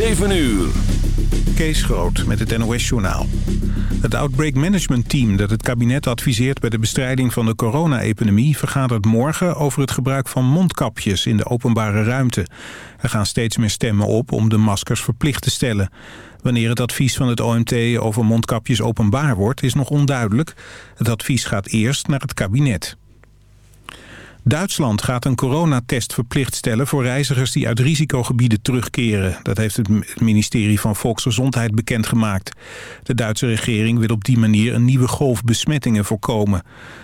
7 uur. Kees Groot met het NOS-journaal. Het Outbreak Management Team dat het kabinet adviseert... bij de bestrijding van de corona-epidemie... vergadert morgen over het gebruik van mondkapjes in de openbare ruimte. Er gaan steeds meer stemmen op om de maskers verplicht te stellen. Wanneer het advies van het OMT over mondkapjes openbaar wordt... is nog onduidelijk. Het advies gaat eerst naar het kabinet. Duitsland gaat een coronatest verplicht stellen voor reizigers die uit risicogebieden terugkeren. Dat heeft het ministerie van Volksgezondheid bekendgemaakt. De Duitse regering wil op die manier een nieuwe golf besmettingen voorkomen.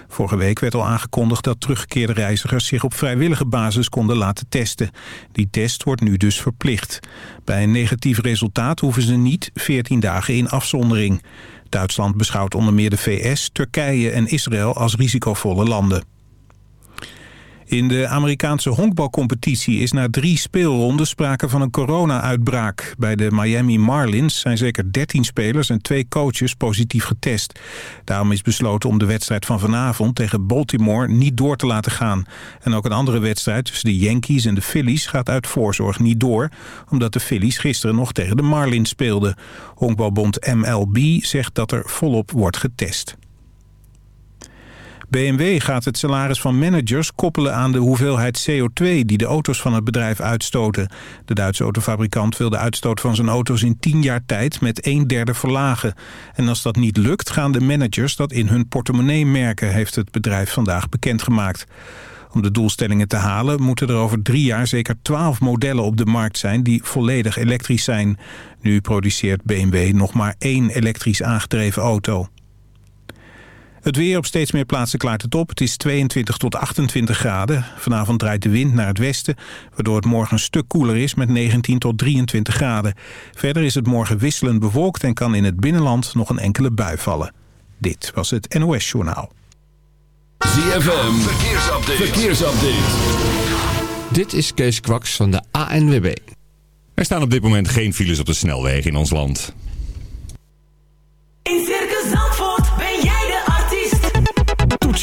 Vorige week werd al aangekondigd dat teruggekeerde reizigers zich op vrijwillige basis konden laten testen. Die test wordt nu dus verplicht. Bij een negatief resultaat hoeven ze niet 14 dagen in afzondering. Duitsland beschouwt onder meer de VS, Turkije en Israël als risicovolle landen. In de Amerikaanse honkbalcompetitie is na drie speelronden sprake van een corona-uitbraak. Bij de Miami Marlins zijn zeker 13 spelers en twee coaches positief getest. Daarom is besloten om de wedstrijd van vanavond tegen Baltimore niet door te laten gaan. En ook een andere wedstrijd tussen de Yankees en de Phillies gaat uit voorzorg niet door... omdat de Phillies gisteren nog tegen de Marlins speelden. Honkbalbond MLB zegt dat er volop wordt getest. BMW gaat het salaris van managers koppelen aan de hoeveelheid CO2 die de auto's van het bedrijf uitstoten. De Duitse autofabrikant wil de uitstoot van zijn auto's in 10 jaar tijd met een derde verlagen. En als dat niet lukt gaan de managers dat in hun portemonnee merken, heeft het bedrijf vandaag bekendgemaakt. Om de doelstellingen te halen moeten er over drie jaar zeker 12 modellen op de markt zijn die volledig elektrisch zijn. Nu produceert BMW nog maar één elektrisch aangedreven auto. Het weer op steeds meer plaatsen klaart het op. Het is 22 tot 28 graden. Vanavond draait de wind naar het westen, waardoor het morgen een stuk koeler is met 19 tot 23 graden. Verder is het morgen wisselend bewolkt en kan in het binnenland nog een enkele bui vallen. Dit was het NOS Journaal. ZFM, verkeersupdate. verkeersupdate. Dit is Kees Kwaks van de ANWB. Er staan op dit moment geen files op de snelwegen in ons land. In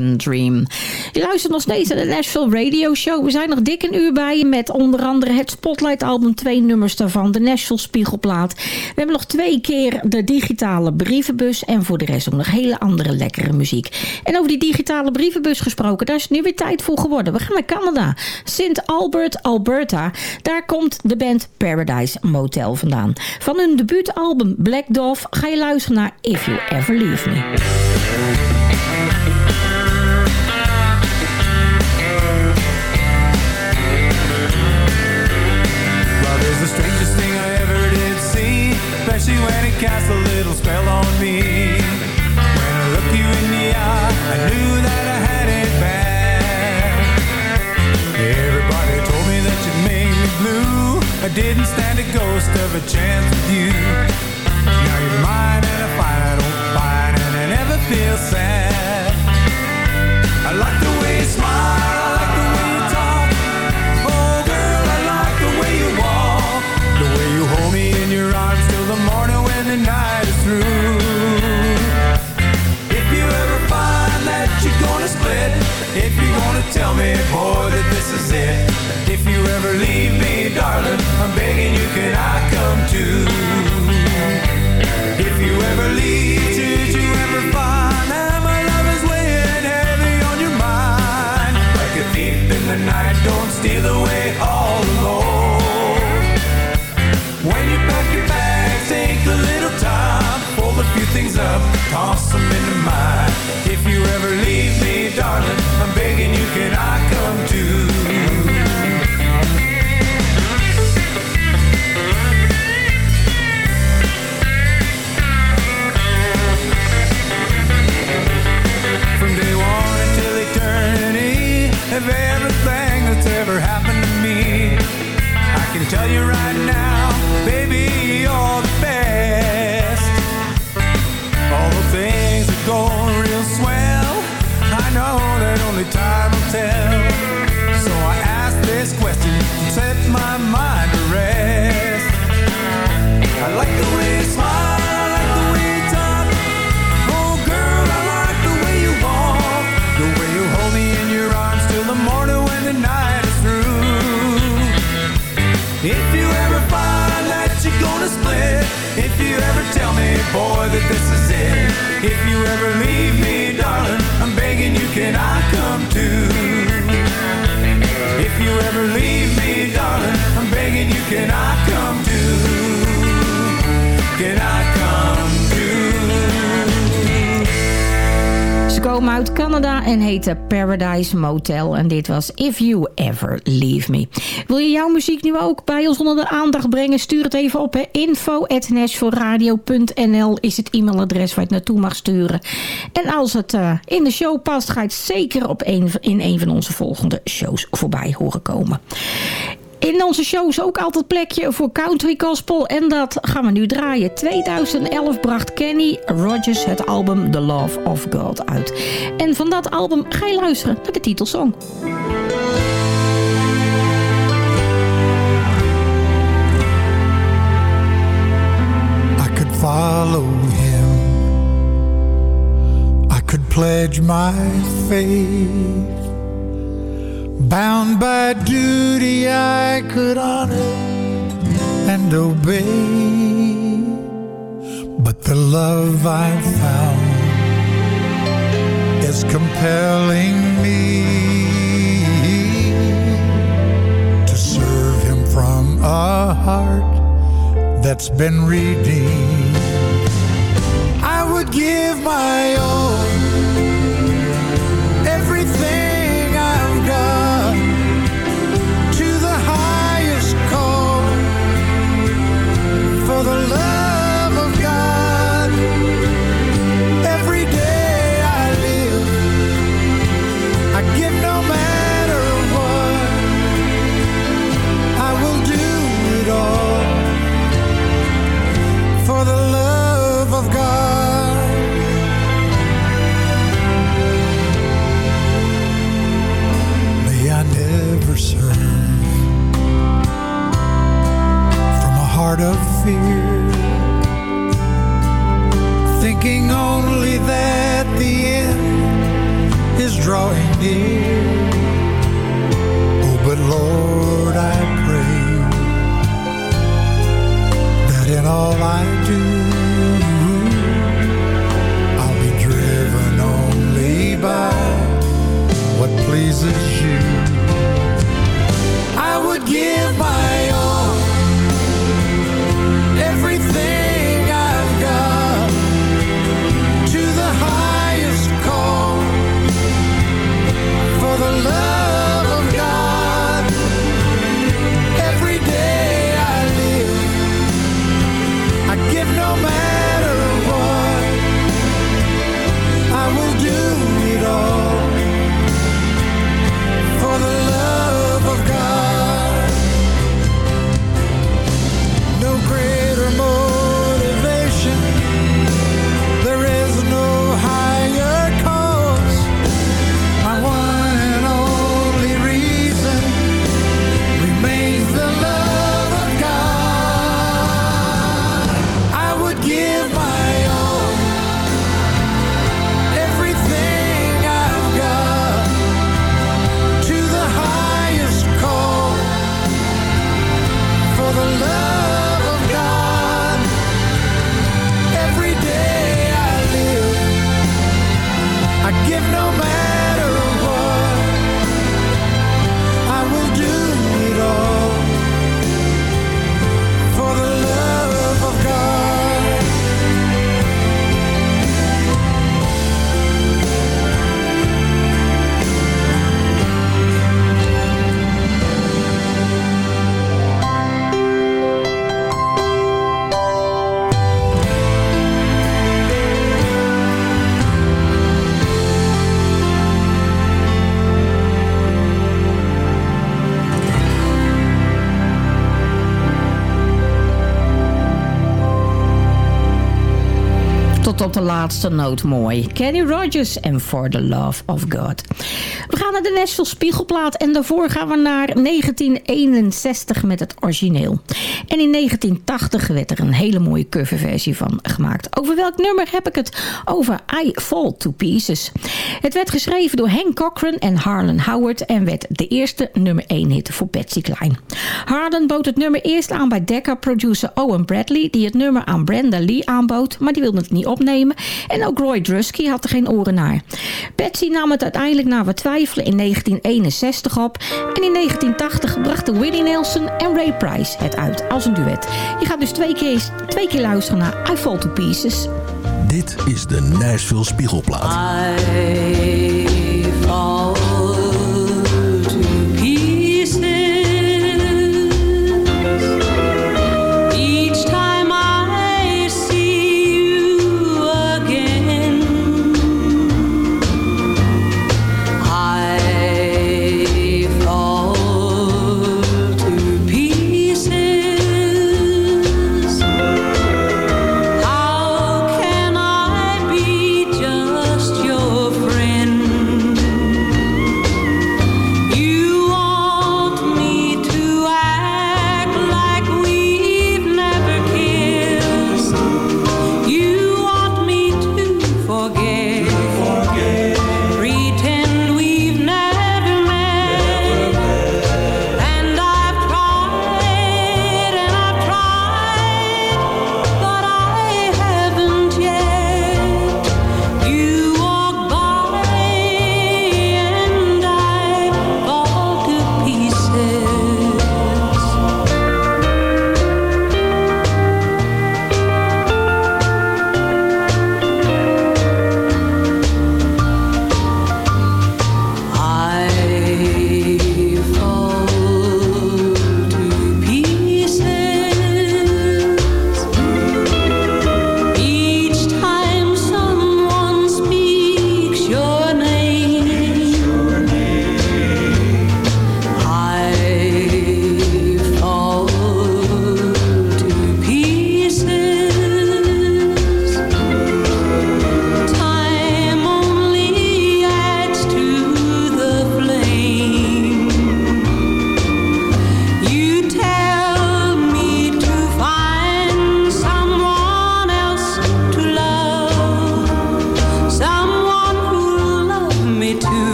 Dream. Je luistert nog steeds naar de Nashville Radio Show. We zijn nog dik een uur bij je met onder andere het Spotlight album, twee nummers daarvan, de Nashville Spiegelplaat. We hebben nog twee keer de digitale brievenbus en voor de rest ook nog hele andere lekkere muziek. En over die digitale brievenbus gesproken, daar is nu weer tijd voor geworden. We gaan naar Canada. Sint-Albert, Alberta. Daar komt de band Paradise Motel vandaan. Van hun debuutalbum Black Dove ga je luisteren naar If You Ever Leave Me. cast a little spell on me. When I looked you in the eye I knew that I had it bad. Everybody told me that you made me blue. I didn't stand a ghost of a chance with you. Now you're mine and I fight, I don't fight And I never feel sad. Tell me, boy, that this is it. If you ever leave me, darling, I'm begging you, can I come too? thing that's ever happened to me. I can tell you right now. boy, that this is it. If you ever leave uit Canada en heette Paradise Motel. En dit was If You Ever Leave Me. Wil je jouw muziek nu ook bij ons onder de aandacht brengen? Stuur het even op. info.nashvilleradio.nl is het e-mailadres waar je het naartoe mag sturen. En als het uh, in de show past, ga je het zeker op in een van onze volgende shows voorbij horen komen. In onze show is ook altijd plekje voor country gospel. En dat gaan we nu draaien. 2011 bracht Kenny Rogers het album The Love of God uit. En van dat album ga je luisteren naar de titelsong. I could follow him. I could pledge my faith. Bound by duty, I could honor and obey. But the love I've found is compelling me to serve Him from a heart that's been redeemed. I would give my all, of fear, thinking only that the end is drawing near. Oh, but Lord, I pray that in all I do, I'll be driven only by what pleases you. I would give my laatste noot mooi. Kenny Rogers en For the Love of God. We gaan naar de Nashville Spiegelplaat en daarvoor gaan we naar 1961 met het origineel. En in 1980 werd er een hele mooie coverversie van gemaakt. Over welk nummer heb ik het? Over I Fall to Pieces. Het werd geschreven door Hank Cochran en Harlan Howard en werd de eerste nummer 1 hit voor Patsy Cline. Harlan bood het nummer eerst aan bij Decca-producer Owen Bradley, die het nummer aan Brenda Lee aanbood, maar die wilde het niet opnemen. En ook Roy Drusky had er geen oren naar. Patsy nam het uiteindelijk na wat twijfelen in 1961 op. En in 1980 brachten Willie Nelson en Ray Price het uit als een duet. Je gaat dus twee keer, twee keer luisteren naar I Fall to Pieces. Dit is de Nashville Spiegelplaat. I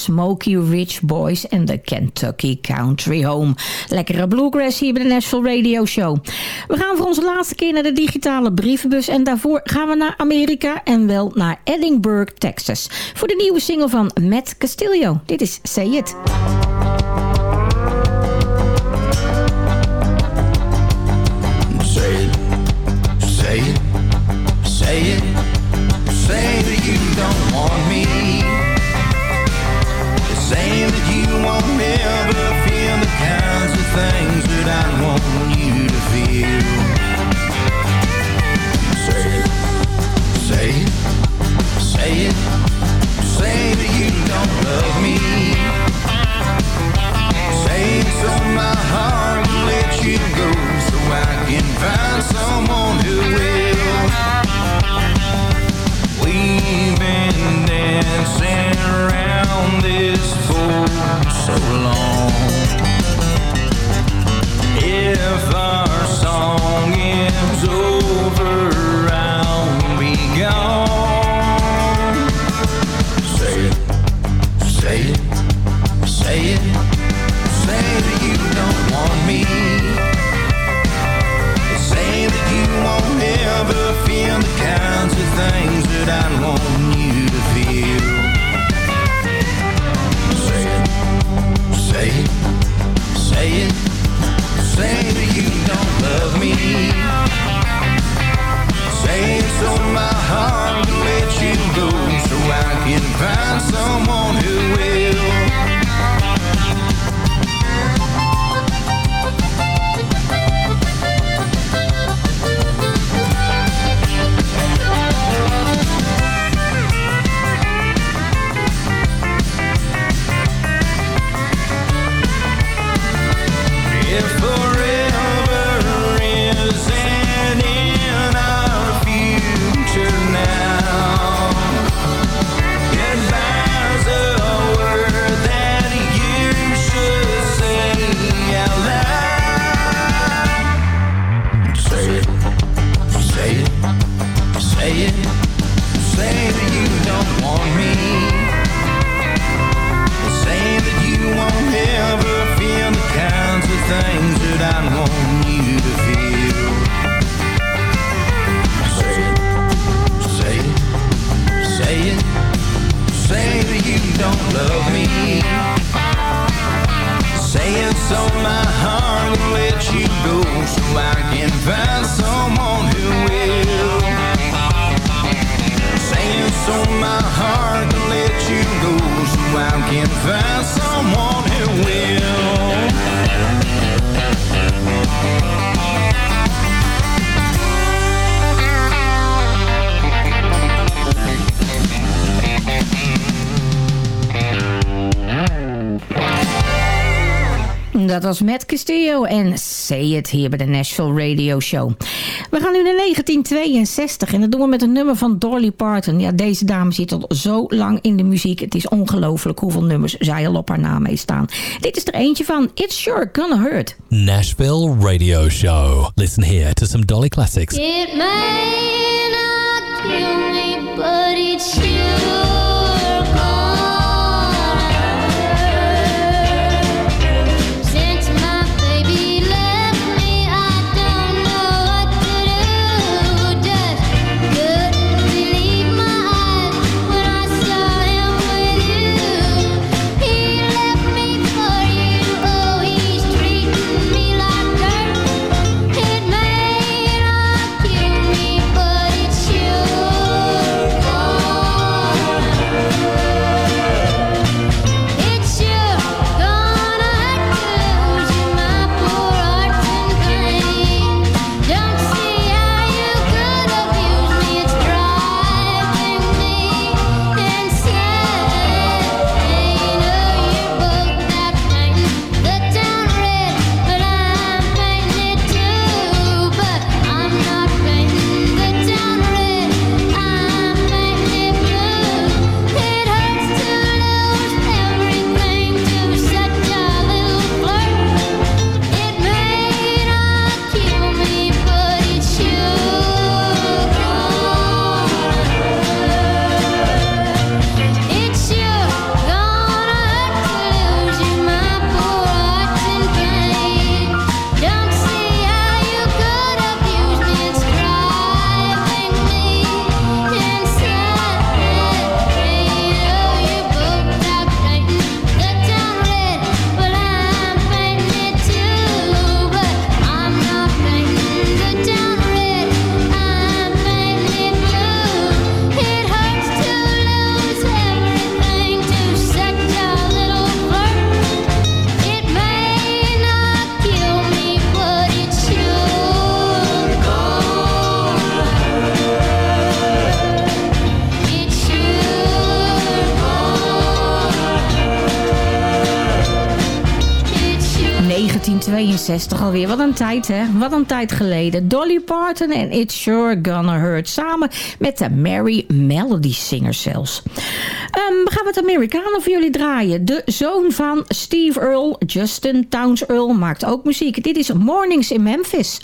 Smoky Ridge Boys en de Kentucky Country Home. Lekkere bluegrass hier bij de Nashville Radio Show. We gaan voor onze laatste keer naar de digitale brievenbus en daarvoor gaan we naar Amerika en wel naar Edinburgh, Texas. Voor de nieuwe single van Matt Castillo. Dit is Say It. So long. If our song is over, I'll be gone. Say it, say it, say it, say that you don't want me. Say that you won't ever feel the kinds of things that I want someone who hier bij de Nashville Radio Show. We gaan nu naar 1962 en dat doen we met een nummer van Dolly Parton. Ja, deze dame zit al zo lang in de muziek. Het is ongelooflijk hoeveel nummers zij al op haar naam heeft staan. Dit is er eentje van It's Sure Gonna Hurt. Nashville Radio Show. Listen here to some Dolly classics. It may not kill me, but it's sure 1962 alweer. Wat een tijd, hè? Wat een tijd geleden. Dolly Parton en It's Sure Gonna Hurt. Samen met de Mary Melody Singers zelfs. Ehm, we gaan wat Amerikanen voor jullie draaien. De zoon van Steve Earle, Justin Towns Earle, maakt ook muziek. Dit is Mornings in Memphis.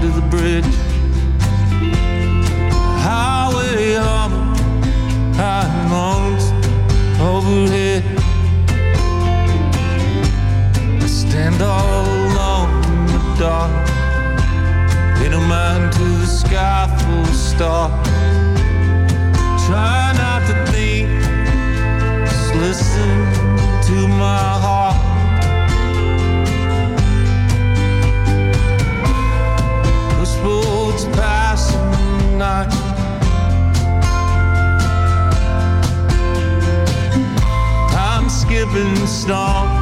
to the bridge. snow.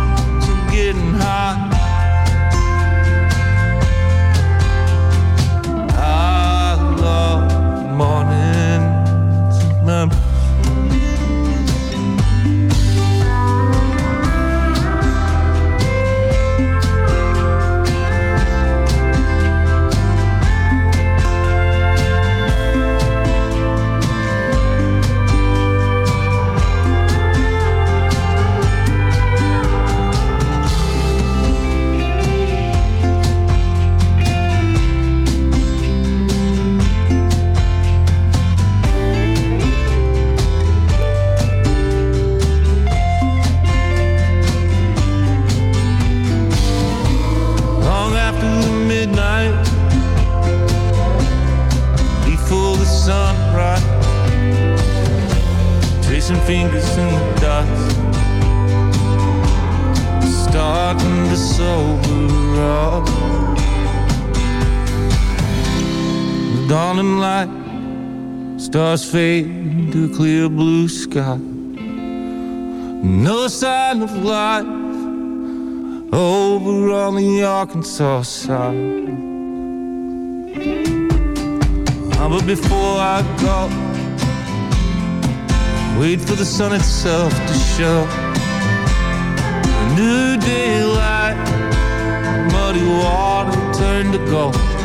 Dawning light, stars fade to a clear blue sky. No sign of life over on the Arkansas side. Ah, but before I go, wait for the sun itself to show. A new daylight, muddy water turn to gold.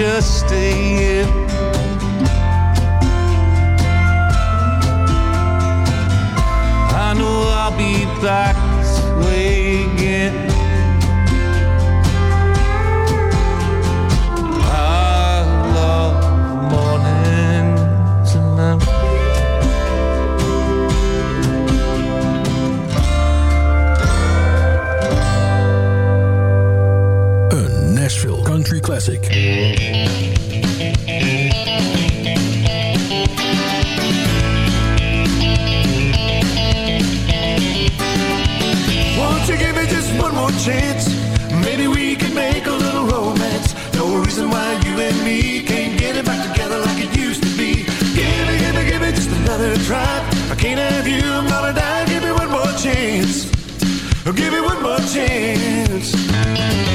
Just stay. I know I'll be back this way again. country classic. Won't you give me just one more chance? Maybe we can make a little romance. No reason why you and me can't get it back together like it used to be. Give me, give me, give me just another try. I can't have you, I'm gonna die. Give me one more chance. Give me one more chance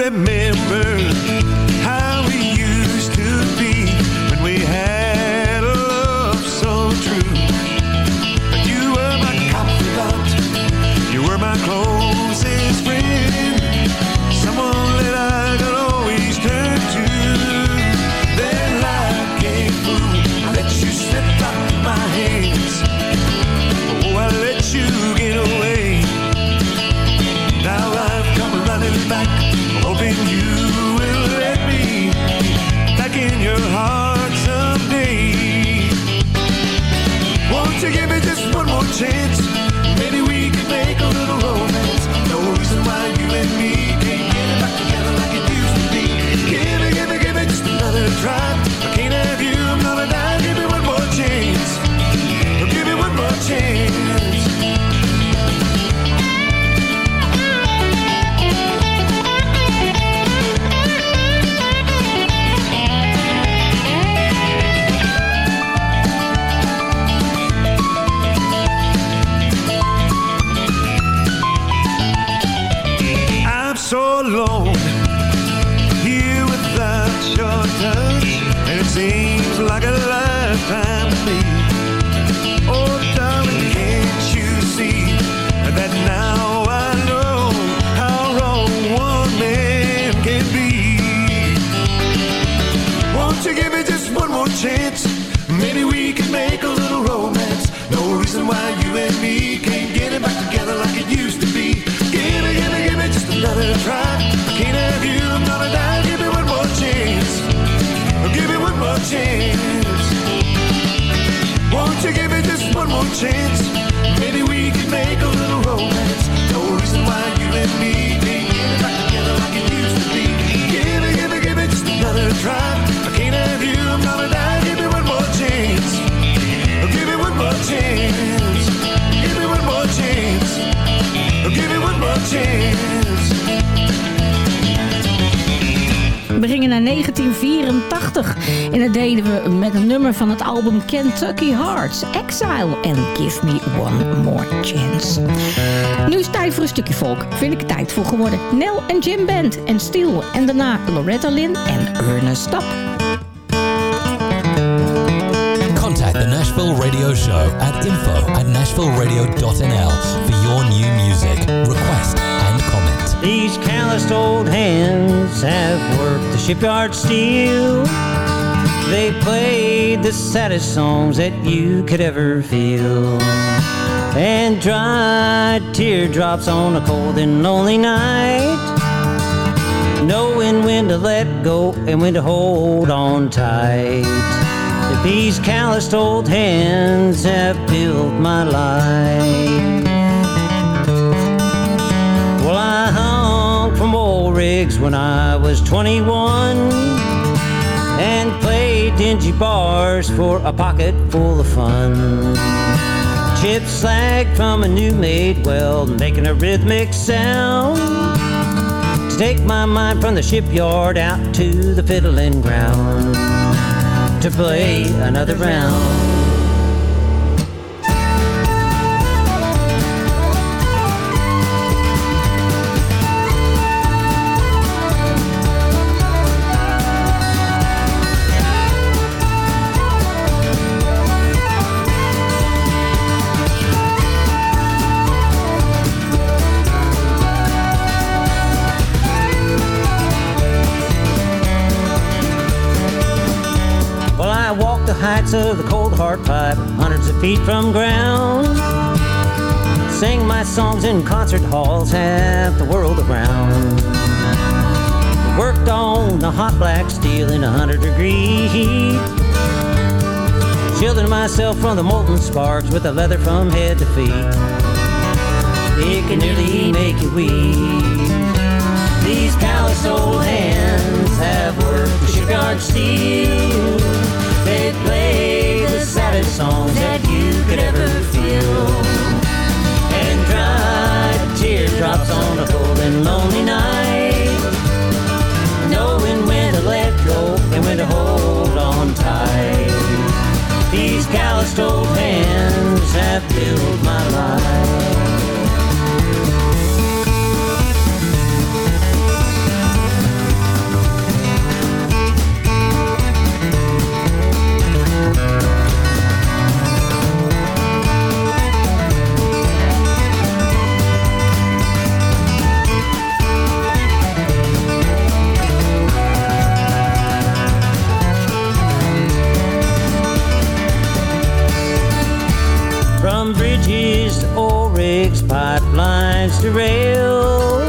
remember 1984 en dat deden we met een nummer van het album Kentucky Hearts, Exile en Give Me One More Chance. Nu is tijd voor een stukje volk, vind ik tijd voor geworden. Nel en Jim Band en Steel en daarna Loretta Lynn en Ernest Stapp. Contact the Nashville Radio Show at info at nashvilleradio.nl for your new music, request and comment. These calloused old hands have worked the shipyard steel. They played the saddest songs that you could ever feel. And dried teardrops on a cold and lonely night. Knowing when to let go and when to hold on tight. These calloused old hands have built my life. Rigs when I was 21 and played dingy bars for a pocket full of fun. Chip slag from a new made well, making a rhythmic sound. To take my mind from the shipyard out to the fiddling ground to play another round. Heights of the cold hard pipe, hundreds of feet from ground. Sing my songs in concert halls, half the world around. Worked on the hot black steel in a hundred degree heat. Shielding myself from the molten sparks with the leather from head to feet. It can nearly make you weep. These callous old hands have worked the shipyard steel. They play the saddest songs that you could ever feel. And dried teardrops on a cold and lonely night. Knowing when to let go and when to hold on tight. These calloused old hands have built my life. Pipelines to rail.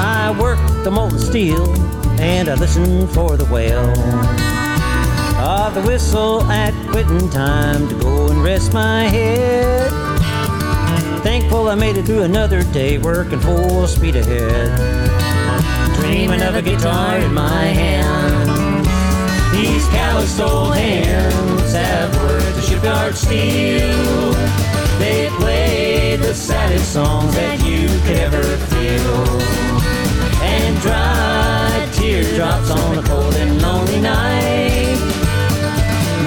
I work the molten steel and I listen for the wail of the whistle at quitting time to go and rest my head. Thankful I made it through another day working full speed ahead. Dreaming of a guitar in my hand. These calloused old hands have worked the shipyard steel. They played the saddest songs that you could ever feel. And dry teardrops on a cold and lonely night.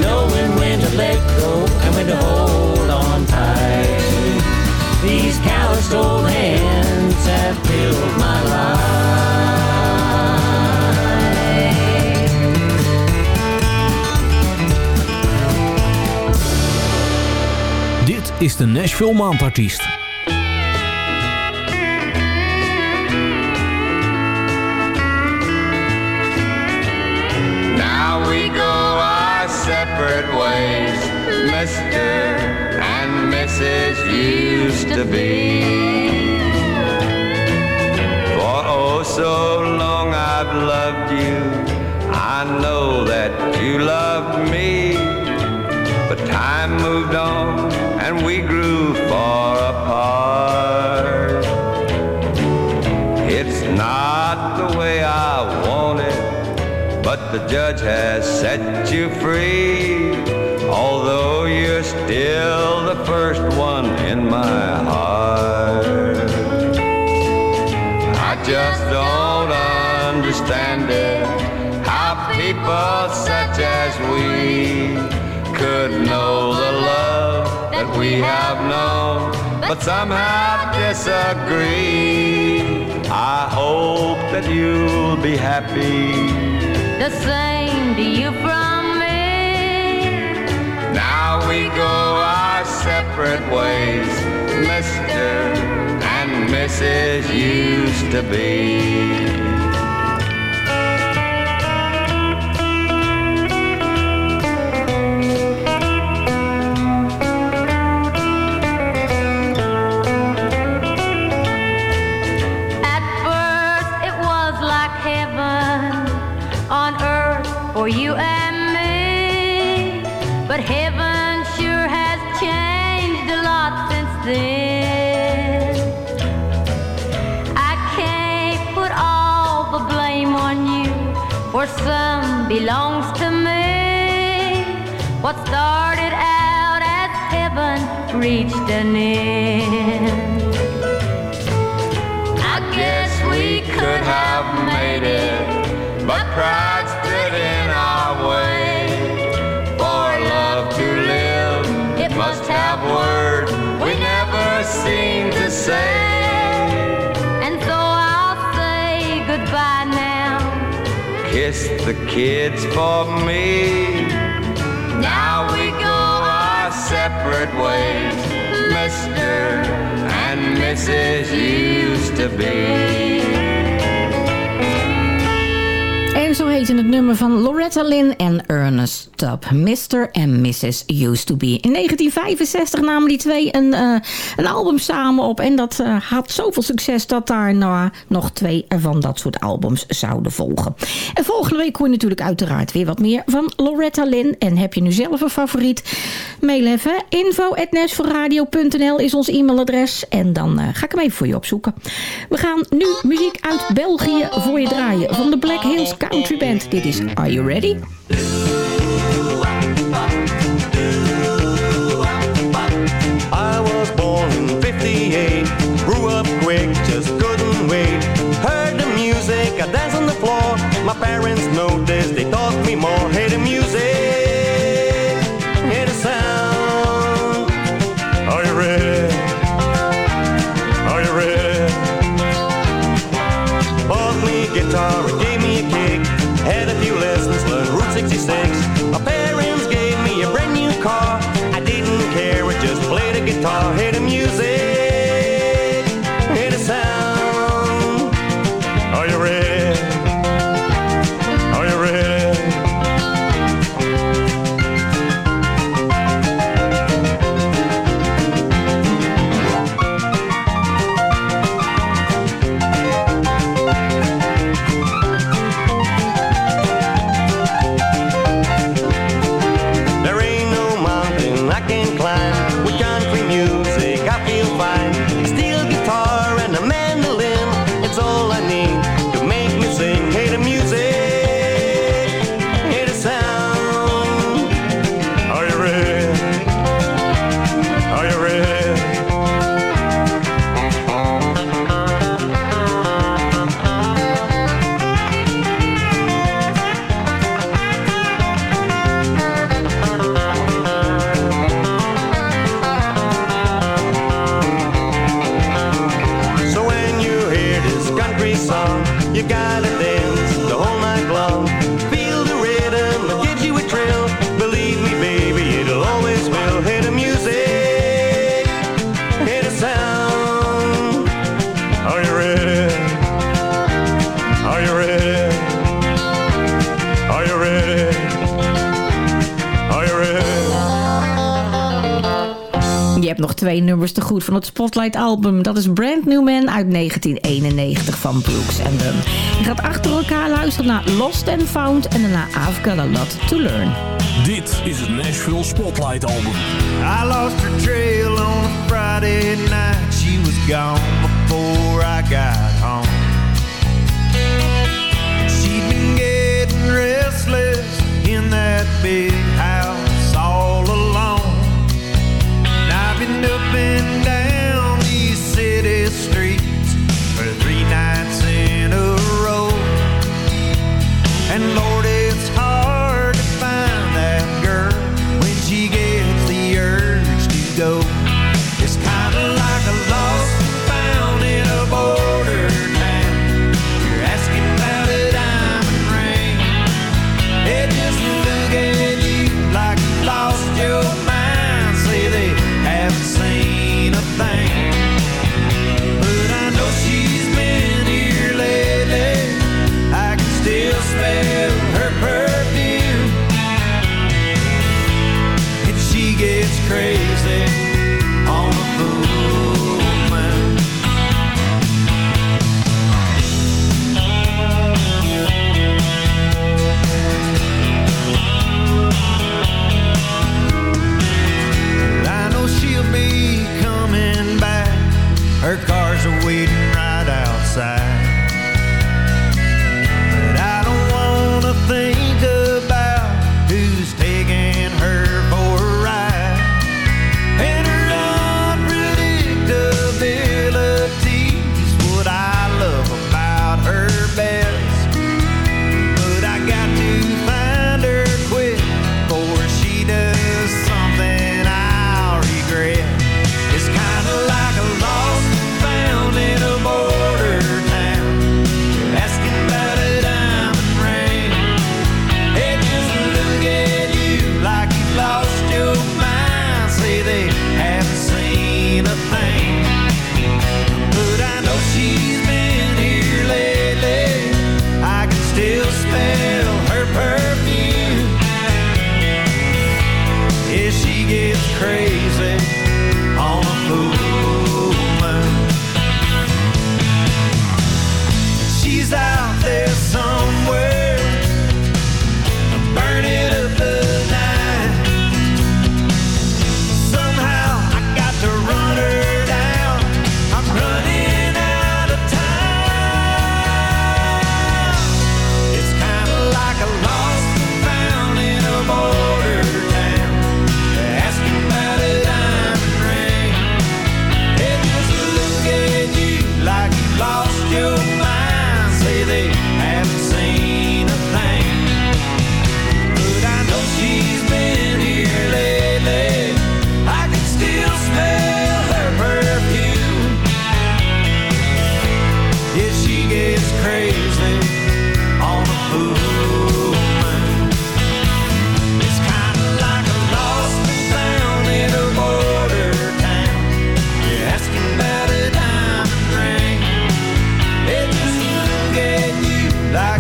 Knowing when to let go and when to hold on tight. These calloused old hands have built my life. Is de Nashville Maandartiest. Now we go our separate ways, Mr. and Mrs. used to be. For oh, so long I've loved you. I know that you loved me. Time moved on and we grew far apart. It's not the way I want it, but the judge has set you free. Although you're still the first one in my heart. I just don't understand it. How people we have known, but somehow disagree. I hope that you'll be happy. The same to you from me. Now we go our separate ways, Mr. and Mrs. used to be. For some belongs to me. What started out as heaven reached an end. I guess we could have made it, but pride stood in our way. For love to live, it must have words we never seem to say. And so I'll say goodbye now. Kiss the kids for me. Now we go our separate ways, Mr. and Mrs. used to be. En zo heette het nummer van Loretta Lynn en Ernest Tubb. Mr. and Mrs. Used to Be. In 1965 namen die twee een, eh, een album samen op. En dat eh, had zoveel succes dat daar nog twee van dat soort albums zouden volgen. En volgende week hoor je natuurlijk uiteraard weer wat meer van Loretta Lynn. En heb je nu zelf een favoriet? Mail even. is ons e-mailadres. En dan eh, ga ik hem even voor je opzoeken. We gaan nu muziek uit België voor je draaien. Van de Black Hills Country Band. Dit is Are You Ready? nog twee nummers te goed van het Spotlight album. Dat is Brand New Man uit 1991 van Brooks and Dunn. Je gaat achter elkaar luisteren naar Lost and Found en daarna I've Got A Lot To Learn. Dit is het Nashville Spotlight album. I lost her trail on Friday night. She was gone before I got home. She'd been getting restless in that big house.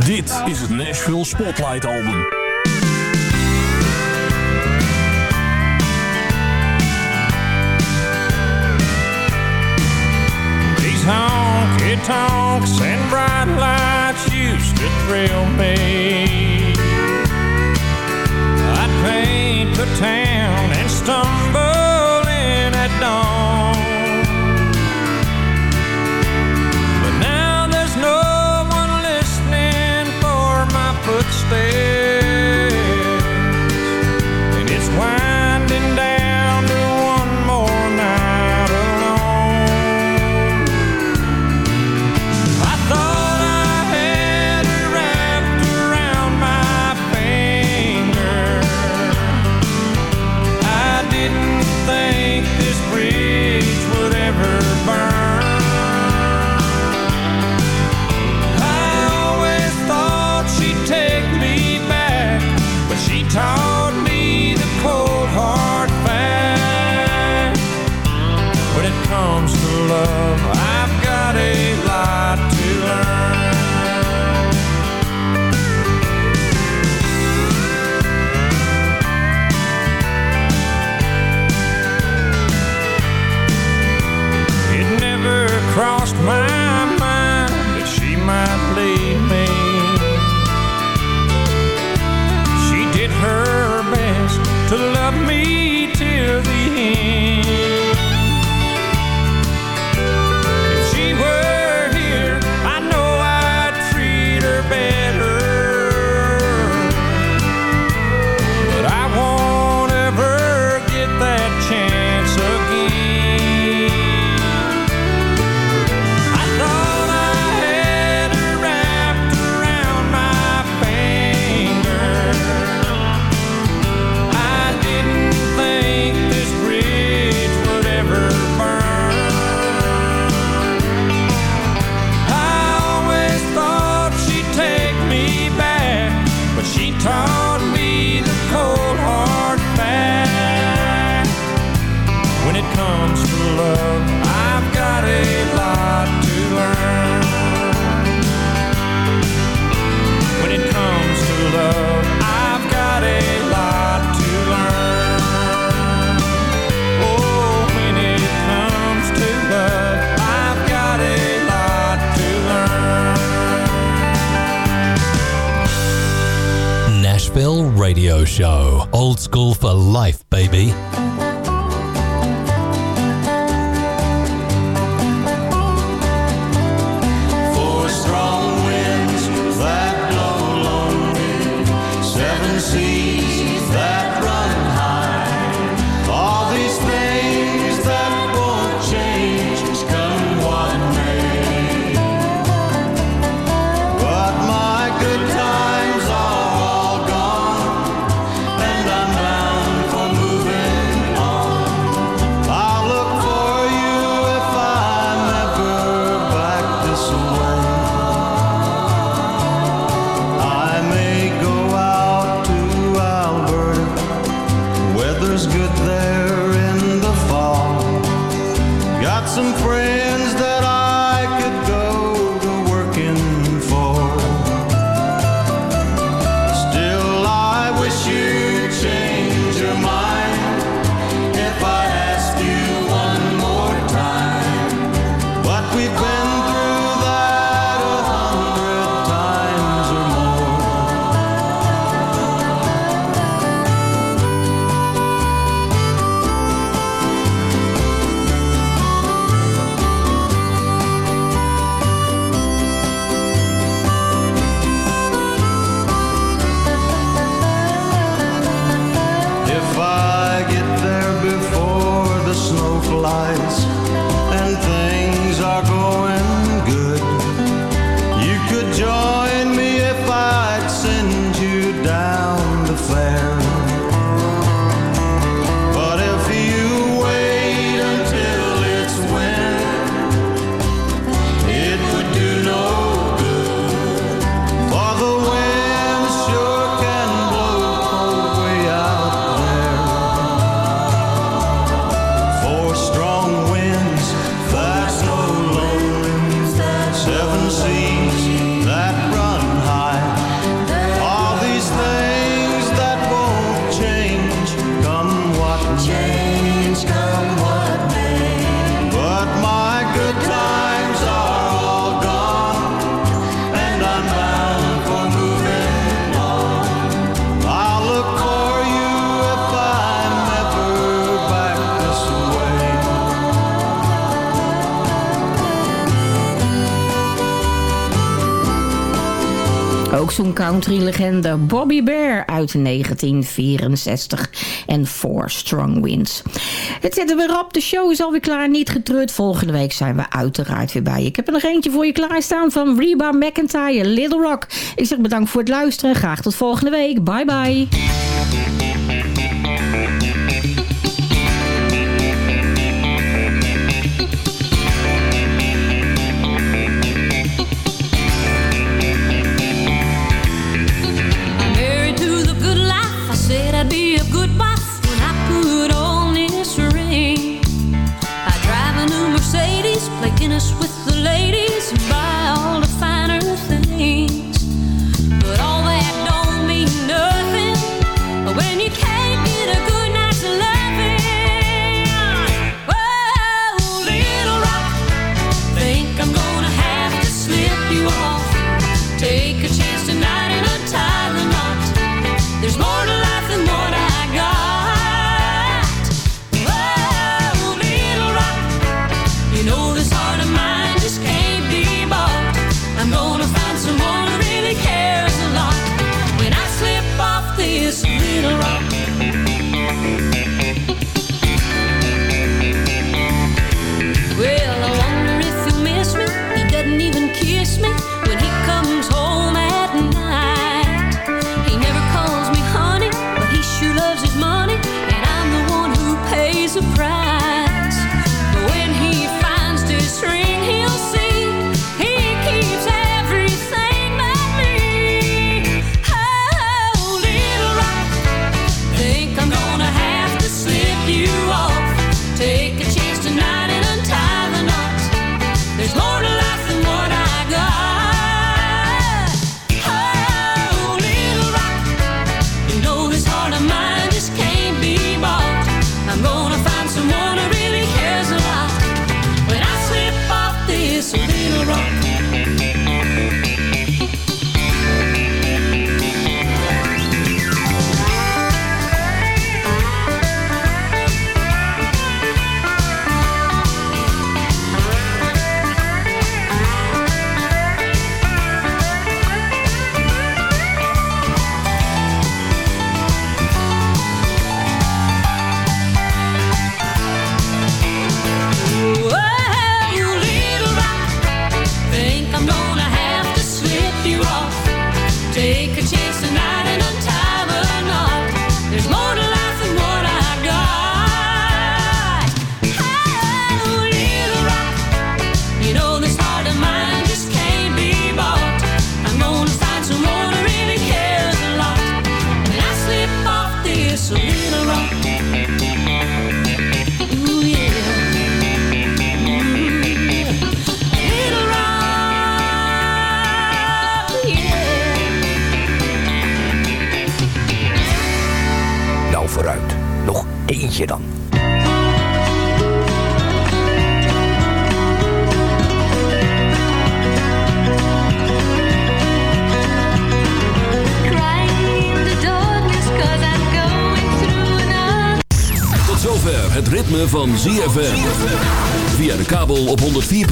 Dit is het Nashville Spotlight Album. These honky tonks and bright lights used to thrill me. I'd paint the town and stumble in at dawn. stay Legende Bobby Bear uit 1964 en Four Strong Winds. Het zetten we op. De show is alweer klaar. Niet getreurd. Volgende week zijn we uiteraard weer bij. Ik heb er nog eentje voor je klaarstaan van Reba McIntyre, Little Rock. Ik zeg bedankt voor het luisteren. Graag tot volgende week. Bye bye.